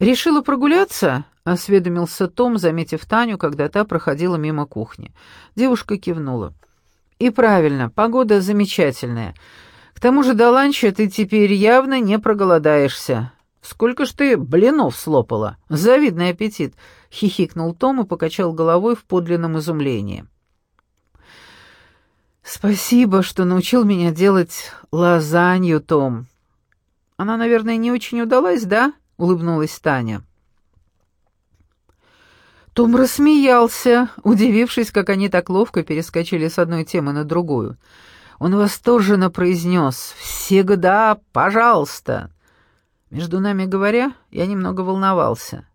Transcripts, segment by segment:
«Решила прогуляться?» — осведомился Том, заметив Таню, когда та проходила мимо кухни. Девушка кивнула. «И правильно, погода замечательная. К тому же до ланча ты теперь явно не проголодаешься. Сколько ж ты блинов слопала? Завидный аппетит!» — хихикнул Том и покачал головой в подлинном изумлении. «Спасибо, что научил меня делать лазанью, Том. Она, наверное, не очень удалась, да?» — улыбнулась Таня. Том рассмеялся, удивившись, как они так ловко перескочили с одной темы на другую. Он восторженно произнес «Всегда, пожалуйста!» Между нами говоря, я немного волновался.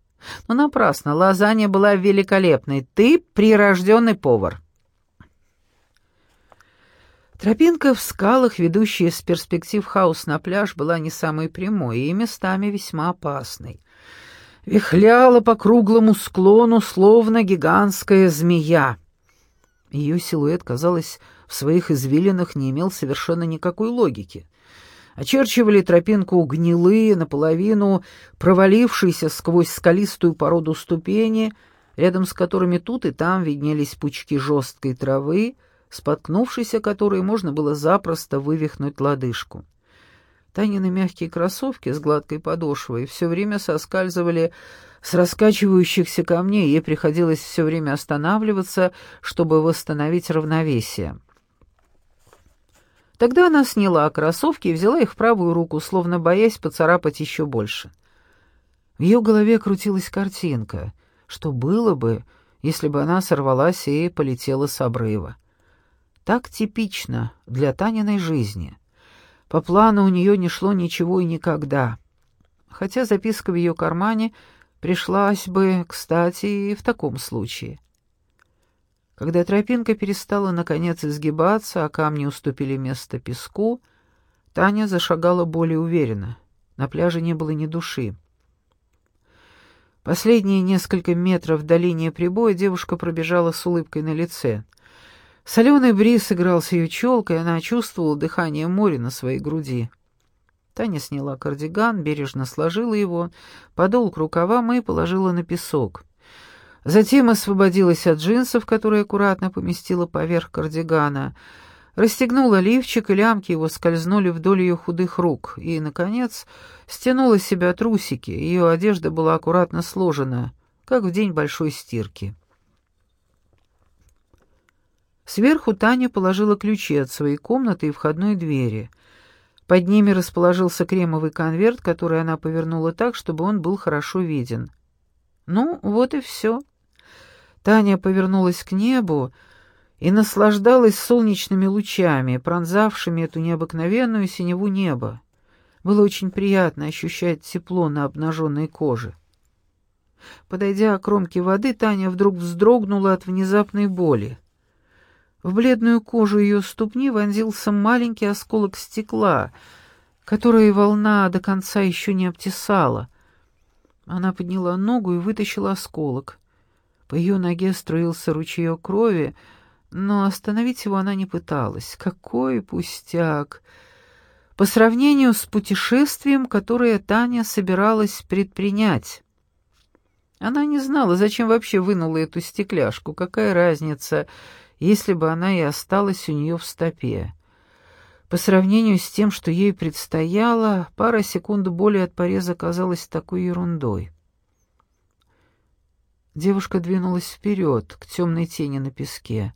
Но напрасно, лазанья была великолепной. Ты прирожденный повар. Тропинка в скалах, ведущая с перспектив хаус на пляж, была не самой прямой и местами весьма опасной. Вихляла по круглому склону, словно гигантская змея. Ее силуэт, казалось, в своих извилинах не имел совершенно никакой логики. Очерчивали тропинку гнилые, наполовину провалившиеся сквозь скалистую породу ступени, рядом с которыми тут и там виднелись пучки жесткой травы, споткнувшись о которой можно было запросто вывихнуть лодыжку. Танины мягкие кроссовки с гладкой подошвой все время соскальзывали с раскачивающихся камней, ей приходилось все время останавливаться, чтобы восстановить равновесие. Тогда она сняла кроссовки и взяла их в правую руку, словно боясь поцарапать еще больше. В ее голове крутилась картинка, что было бы, если бы она сорвалась и полетела с обрыва. Так типично для Таниной жизни. По плану у нее не шло ничего и никогда. Хотя записка в ее кармане пришлась бы, кстати, и в таком случае. Когда тропинка перестала наконец изгибаться, а камни уступили место песку, Таня зашагала более уверенно. На пляже не было ни души. Последние несколько метров до линии прибоя девушка пробежала с улыбкой на лице — Соленый бриз играл с ее челкой, она чувствовала дыхание моря на своей груди. Таня сняла кардиган, бережно сложила его, подол к рукавам и положила на песок. Затем освободилась от джинсов, которые аккуратно поместила поверх кардигана, расстегнула лифчик, и лямки его скользнули вдоль ее худых рук, и, наконец, стянула с себя трусики, ее одежда была аккуратно сложена, как в день большой стирки. Сверху Таня положила ключи от своей комнаты и входной двери. Под ними расположился кремовый конверт, который она повернула так, чтобы он был хорошо виден. Ну, вот и все. Таня повернулась к небу и наслаждалась солнечными лучами, пронзавшими эту необыкновенную синеву неба. Было очень приятно ощущать тепло на обнаженной коже. Подойдя к кромке воды, Таня вдруг вздрогнула от внезапной боли. В бледную кожу ее ступни вонзился маленький осколок стекла, который волна до конца еще не обтесала. Она подняла ногу и вытащила осколок. По ее ноге струился ручеек крови, но остановить его она не пыталась. Какой пустяк! По сравнению с путешествием, которое Таня собиралась предпринять. Она не знала, зачем вообще вынула эту стекляшку, какая разница — если бы она и осталась у нее в стопе. По сравнению с тем, что ей предстояло, пара секунд боли от пореза казалась такой ерундой. Девушка двинулась вперед, к темной тени на песке,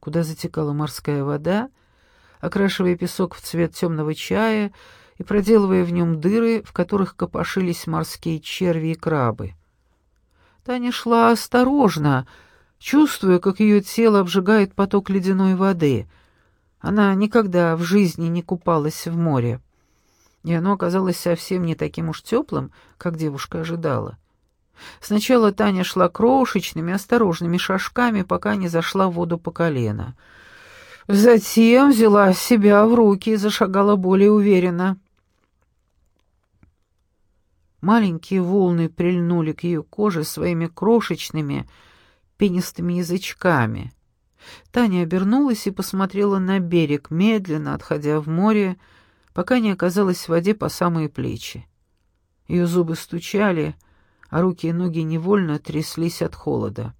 куда затекала морская вода, окрашивая песок в цвет темного чая и проделывая в нем дыры, в которых копошились морские черви и крабы. Таня шла осторожно, чувствуя, как ее тело обжигает поток ледяной воды. Она никогда в жизни не купалась в море, и оно оказалось совсем не таким уж теплым, как девушка ожидала. Сначала Таня шла крошечными, осторожными шажками, пока не зашла в воду по колено. Затем взяла себя в руки и зашагала более уверенно. Маленькие волны прильнули к ее коже своими крошечными, пенистыми язычками. Таня обернулась и посмотрела на берег, медленно отходя в море, пока не оказалась в воде по самые плечи. Ее зубы стучали, а руки и ноги невольно тряслись от холода.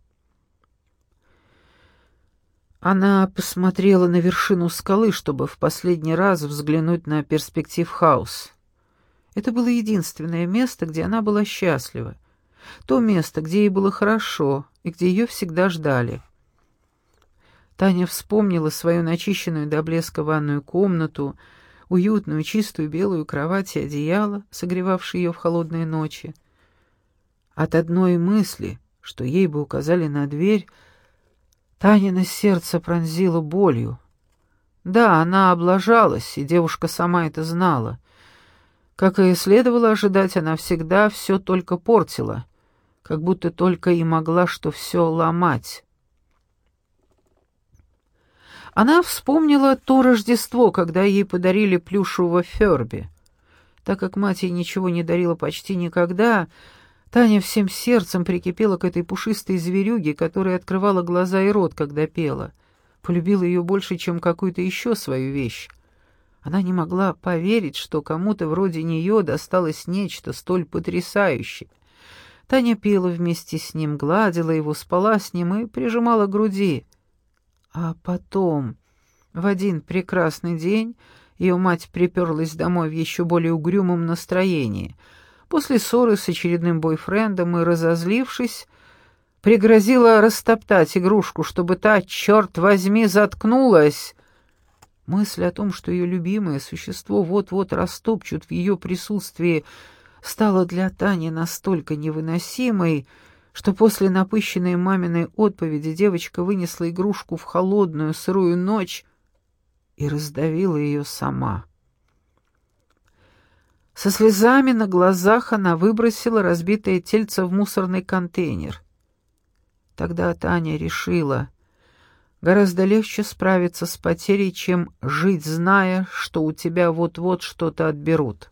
Она посмотрела на вершину скалы, чтобы в последний раз взглянуть на перспектив хаус. Это было единственное место, где она была счастлива. То место, где ей было хорошо и где ее всегда ждали. Таня вспомнила свою начищенную до блеска ванную комнату, уютную чистую белую кровать и одеяло, согревавшие ее в холодные ночи. От одной мысли, что ей бы указали на дверь, Танина сердце пронзило болью. Да, она облажалась, и девушка сама это знала. Как и следовало ожидать, она всегда все только портила, как будто только и могла что все ломать. Она вспомнила то Рождество, когда ей подарили плюшевого Ферби. Так как мать ей ничего не дарила почти никогда, Таня всем сердцем прикипела к этой пушистой зверюге, которая открывала глаза и рот, когда пела. Полюбила ее больше, чем какую-то еще свою вещь. Она не могла поверить, что кому-то вроде нее досталось нечто столь потрясающее. Таня пела вместе с ним, гладила его, спала с ним и прижимала к груди. А потом, в один прекрасный день, ее мать приперлась домой в еще более угрюмом настроении — После ссоры с очередным бойфрендом и разозлившись, пригрозила растоптать игрушку, чтобы та, черт возьми, заткнулась. Мысль о том, что ее любимое существо вот-вот растопчут в ее присутствии, стала для Тани настолько невыносимой, что после напыщенной маминой отповеди девочка вынесла игрушку в холодную сырую ночь и раздавила ее сама. Со слезами на глазах она выбросила разбитое тельце в мусорный контейнер. Тогда Таня решила, гораздо легче справиться с потерей, чем жить, зная, что у тебя вот-вот что-то отберут.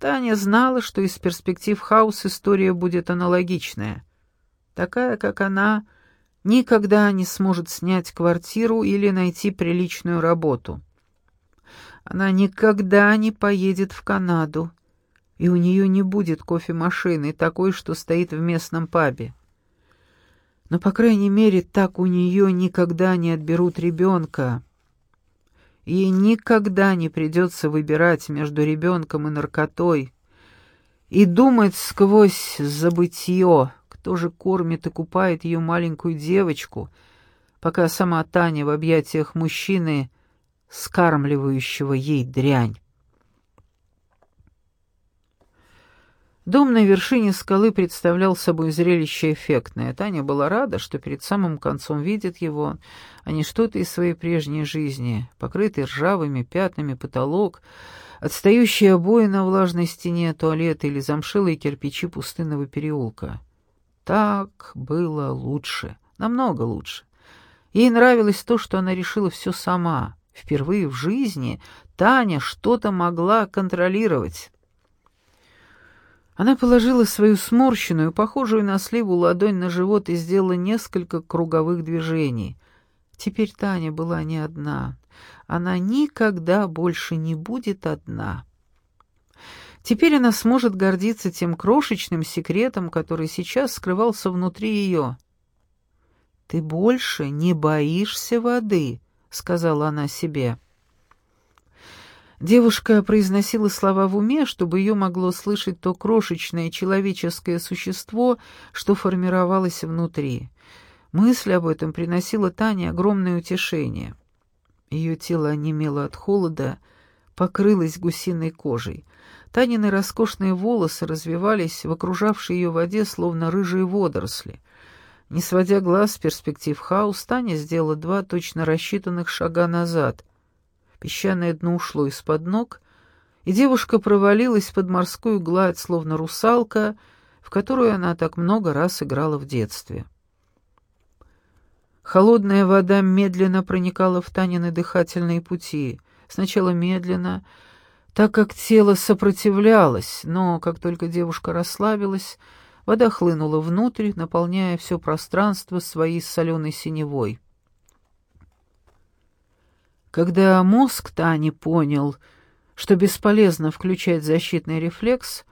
Таня знала, что из перспектив хаус история будет аналогичная. Такая, как она, никогда не сможет снять квартиру или найти приличную работу. Она никогда не поедет в Канаду, и у нее не будет кофемашины, такой, что стоит в местном пабе. Но, по крайней мере, так у нее никогда не отберут ребенка. Ей никогда не придется выбирать между ребенком и наркотой и думать сквозь забытье, кто же кормит и купает ее маленькую девочку, пока сама Таня в объятиях мужчины — скармливающего ей дрянь. Дом на вершине скалы представлял собой зрелище эффектное. Таня была рада, что перед самым концом видит его, а не что-то из своей прежней жизни. Покрытый ржавыми пятнами потолок, отстающие обои на влажной стене туалета или замшилые кирпичи пустынного переулка. Так было лучше, намного лучше. Ей нравилось то, что она решила все сама — Впервые в жизни Таня что-то могла контролировать. Она положила свою сморщенную, похожую на сливу ладонь на живот и сделала несколько круговых движений. Теперь Таня была не одна. Она никогда больше не будет одна. Теперь она сможет гордиться тем крошечным секретом, который сейчас скрывался внутри ее. «Ты больше не боишься воды», — сказала она себе. Девушка произносила слова в уме, чтобы ее могло слышать то крошечное человеческое существо, что формировалось внутри. Мысль об этом приносила Тане огромное утешение. Ее тело онемело от холода, покрылось гусиной кожей. Танины роскошные волосы развивались в окружавшей ее воде, словно рыжие водоросли. Не сводя глаз с перспектив хаус, Таня сделала два точно рассчитанных шага назад. Песчаное дно ушло из-под ног, и девушка провалилась под морскую гладь, словно русалка, в которую она так много раз играла в детстве. Холодная вода медленно проникала в Танины дыхательные пути, сначала медленно, так как тело сопротивлялось, но как только девушка расслабилась, Вода хлынула внутрь, наполняя все пространство своей соленой синевой. Когда мозг Тани понял, что бесполезно включать защитный рефлекс,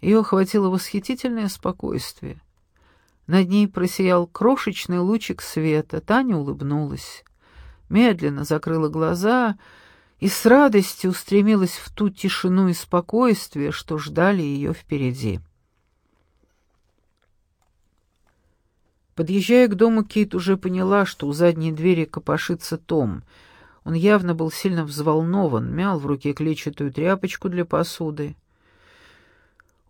Ее охватило восхитительное спокойствие. Над ней просиял крошечный лучик света. Таня улыбнулась, медленно закрыла глаза и с радостью устремилась в ту тишину и спокойствие, что ждали ее впереди. Подъезжая к дому, Кейт уже поняла, что у задней двери копошится Том. Он явно был сильно взволнован, мял в руке клетчатую тряпочку для посуды.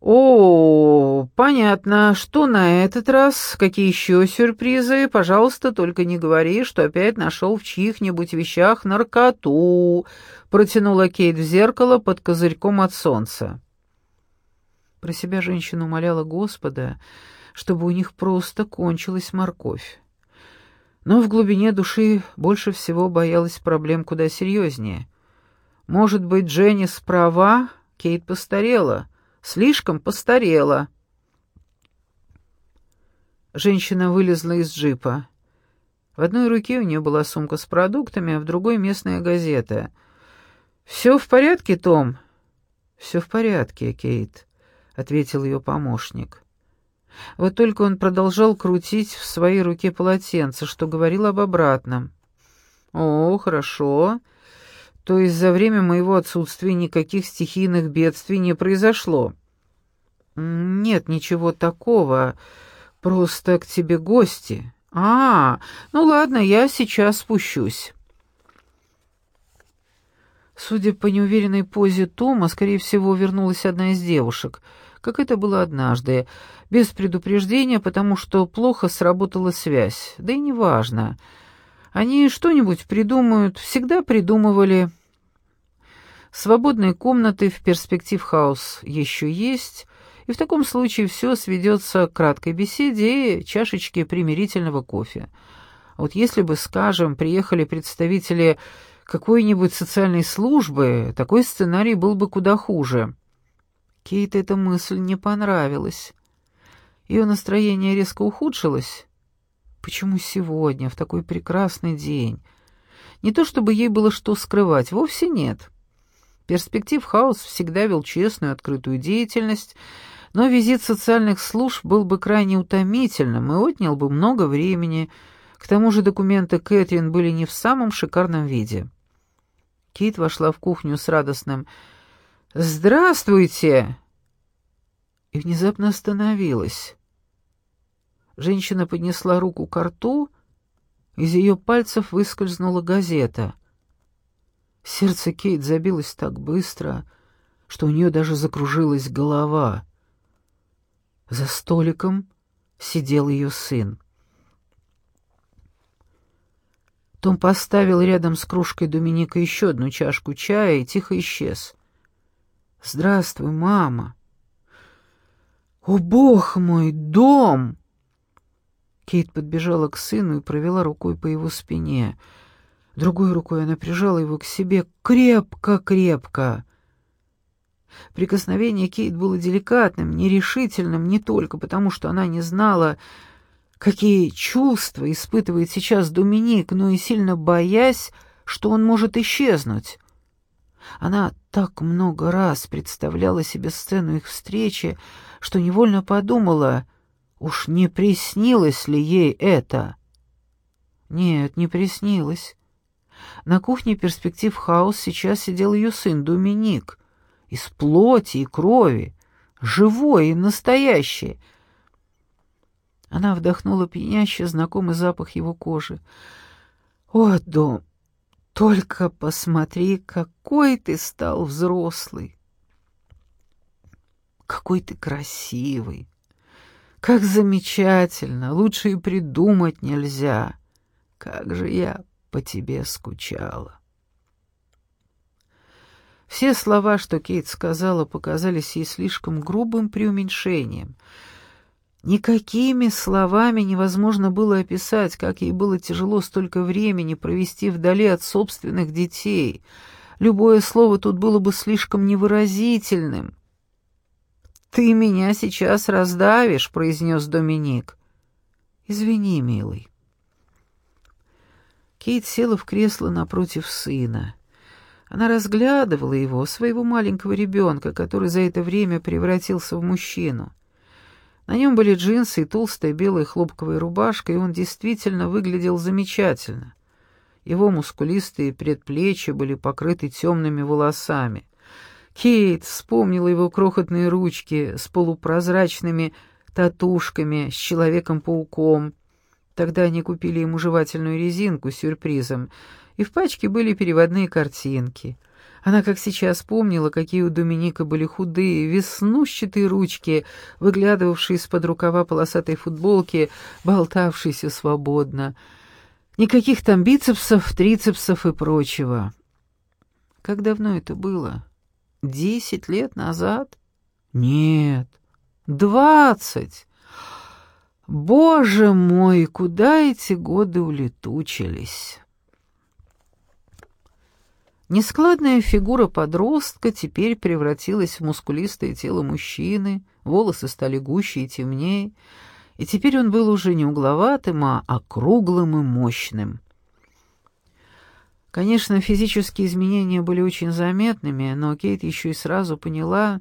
«О, понятно. Что на этот раз? Какие еще сюрпризы? Пожалуйста, только не говори, что опять нашел в чьих-нибудь вещах наркоту», — протянула Кейт в зеркало под козырьком от солнца. Про себя женщина умоляла Господа, чтобы у них просто кончилась морковь. Но в глубине души больше всего боялась проблем куда серьезнее. Может быть, Дженни справа, Кейт постарела — Слишком постарела. Женщина вылезла из джипа. В одной руке у нее была сумка с продуктами, а в другой — местная газета. «Все в порядке, Том?» «Все в порядке, Кейт», — ответил ее помощник. Вот только он продолжал крутить в своей руке полотенце, что говорил об обратном. «О, хорошо. То есть за время моего отсутствия никаких стихийных бедствий не произошло? Нет, ничего такого. Просто к тебе гости. А, ну ладно, я сейчас спущусь. Судя по неуверенной позе Тома, скорее всего, вернулась одна из девушек, как это было однажды, без предупреждения, потому что плохо сработала связь. Да и неважно. важно. Они что-нибудь придумают, всегда придумывали. Свободные комнаты в перспектив хаус еще есть, и в таком случае все сведется к краткой беседе и чашечке примирительного кофе. вот если бы, скажем, приехали представители какой-нибудь социальной службы, такой сценарий был бы куда хуже. Кейт эта мысль не понравилась. Ее настроение резко ухудшилось, Почему сегодня, в такой прекрасный день? Не то чтобы ей было что скрывать, вовсе нет. Перспектив Хаус всегда вел честную, открытую деятельность, но визит социальных служб был бы крайне утомительным и отнял бы много времени. К тому же документы Кэтрин были не в самом шикарном виде. Кит вошла в кухню с радостным «Здравствуйте!» и внезапно остановилась. Женщина поднесла руку к рту, из ее пальцев выскользнула газета. Сердце Кейт забилось так быстро, что у нее даже закружилась голова. За столиком сидел ее сын. Том поставил рядом с кружкой Доминика еще одну чашку чая и тихо исчез. «Здравствуй, мама!» «О, бог мой, дом!» Кейт подбежала к сыну и провела рукой по его спине. Другой рукой она прижала его к себе крепко-крепко. Прикосновение Кейт было деликатным, нерешительным не только потому, что она не знала, какие чувства испытывает сейчас Доминик, но и сильно боясь, что он может исчезнуть. Она так много раз представляла себе сцену их встречи, что невольно подумала — Уж не приснилось ли ей это? Нет, не приснилось. На кухне перспектив хаус сейчас сидел ее сын Доминик. Из плоти и крови, живой и настоящий. Она вдохнула пьянящий знакомый запах его кожи. «О, Дом, только посмотри, какой ты стал взрослый! Какой ты красивый! Как замечательно, лучше и придумать нельзя. Как же я по тебе скучала. Все слова, что Кейт сказала, показались ей слишком грубым преуменьшением. Никакими словами невозможно было описать, как ей было тяжело столько времени провести вдали от собственных детей. Любое слово тут было бы слишком невыразительным. «Ты меня сейчас раздавишь», — произнес Доминик. «Извини, милый». Кейт села в кресло напротив сына. Она разглядывала его, своего маленького ребенка, который за это время превратился в мужчину. На нем были джинсы и толстая белая хлопковая рубашка, и он действительно выглядел замечательно. Его мускулистые предплечья были покрыты темными волосами. Кейт вспомнила его крохотные ручки с полупрозрачными татушками, с Человеком-пауком. Тогда они купили ему жевательную резинку с сюрпризом, и в пачке были переводные картинки. Она, как сейчас, помнила, какие у Доминика были худые, веснущатые ручки, выглядывавшие из-под рукава полосатой футболки, болтавшиеся свободно. Никаких там бицепсов, трицепсов и прочего. Как давно это было? Десять лет назад? Нет, двадцать. Боже мой, куда эти годы улетучились? Нескладная фигура подростка теперь превратилась в мускулистое тело мужчины, волосы стали гуще и темнее, и теперь он был уже не угловатым, а округлым и мощным. Конечно, физические изменения были очень заметными, но Кейт еще и сразу поняла,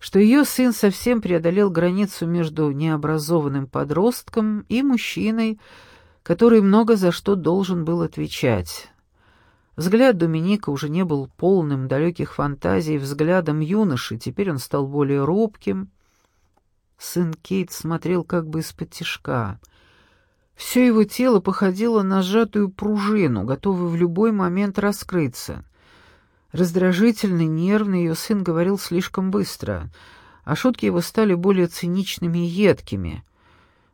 что ее сын совсем преодолел границу между необразованным подростком и мужчиной, который много за что должен был отвечать. Взгляд Доминика уже не был полным далеких фантазий взглядом юноши, теперь он стал более робким. Сын Кейт смотрел как бы из-под тишка — все его тело походило на сжатую пружину, готовую в любой момент раскрыться. Раздражительный, нервный ее сын говорил слишком быстро, а шутки его стали более циничными и едкими.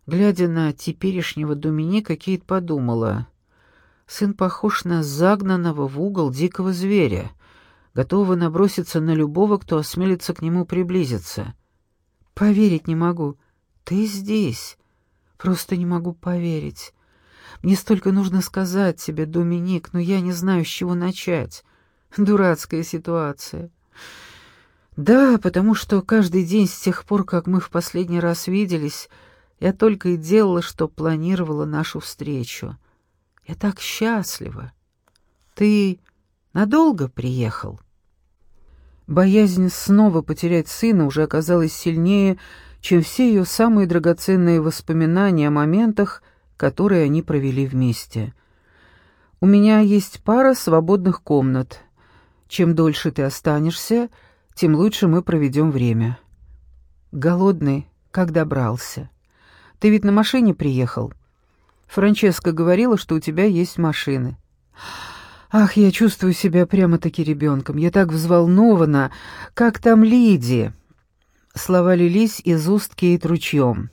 Глядя на теперешнего Доминика, Кейт подумала, сын похож на загнанного в угол дикого зверя, готового наброситься на любого, кто осмелится к нему приблизиться. «Поверить не могу. Ты здесь. Просто не могу поверить. Мне столько нужно сказать тебе, Доминик, но я не знаю, с чего начать. Дурацкая ситуация. Да, потому что каждый день с тех пор, как мы в последний раз виделись, я только и делала, что планировала нашу встречу. Я так счастлива. Ты надолго приехал? Боязнь снова потерять сына уже оказалась сильнее, чем все ее самые драгоценные воспоминания о моментах, которые они провели вместе. «У меня есть пара свободных комнат. Чем дольше ты останешься, тем лучше мы проведем время». «Голодный, как добрался? Ты ведь на машине приехал?» Франческа говорила, что у тебя есть машины. Ах, я чувствую себя прямо-таки ребенком. Я так взволнована. Как там Лидия? Слова лились из уст Кейт ручьем.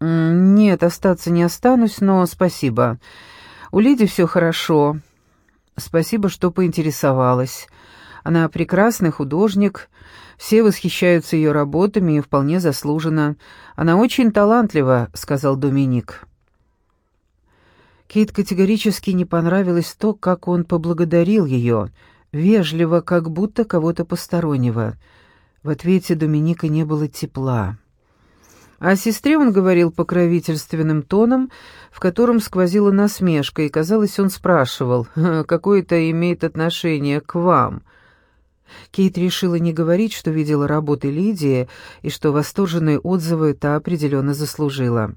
«Нет, остаться не останусь, но спасибо. У Лиди все хорошо. Спасибо, что поинтересовалась. Она прекрасный художник, все восхищаются ее работами и вполне заслуженно. Она очень талантлива», — сказал Доминик. Кейт категорически не понравилось то, как он поблагодарил ее, вежливо, как будто кого-то постороннего — в ответе Доминика не было тепла. О сестре он говорил покровительственным тоном, в котором сквозила насмешка, и, казалось, он спрашивал, какое это имеет отношение к вам. Кейт решила не говорить, что видела работы Лидии, и что восторженные отзывы та определенно заслужила.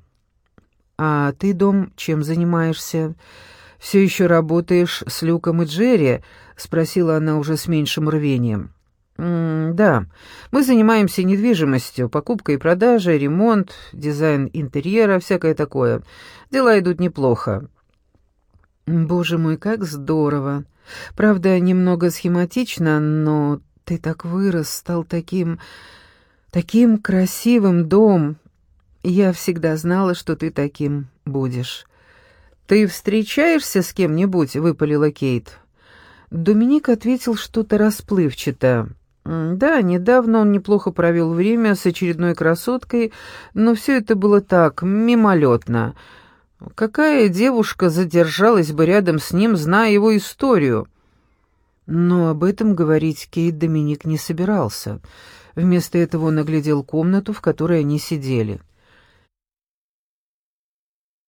«А ты, Дом, чем занимаешься? Все еще работаешь с Люком и Джерри?» — спросила она уже с меньшим рвением. «Да, мы занимаемся недвижимостью, покупкой и продажей, ремонт, дизайн интерьера, всякое такое. Дела идут неплохо». «Боже мой, как здорово! Правда, немного схематично, но ты так вырос, стал таким... таким красивым дом. Я всегда знала, что ты таким будешь». «Ты встречаешься с кем-нибудь?» — выпалила Кейт. Доминик ответил что-то расплывчато. Да, недавно он неплохо провел время с очередной красоткой, но все это было так, мимолетно. Какая девушка задержалась бы рядом с ним, зная его историю? Но об этом говорить Кейт Доминик не собирался. Вместо этого он оглядел комнату, в которой они сидели.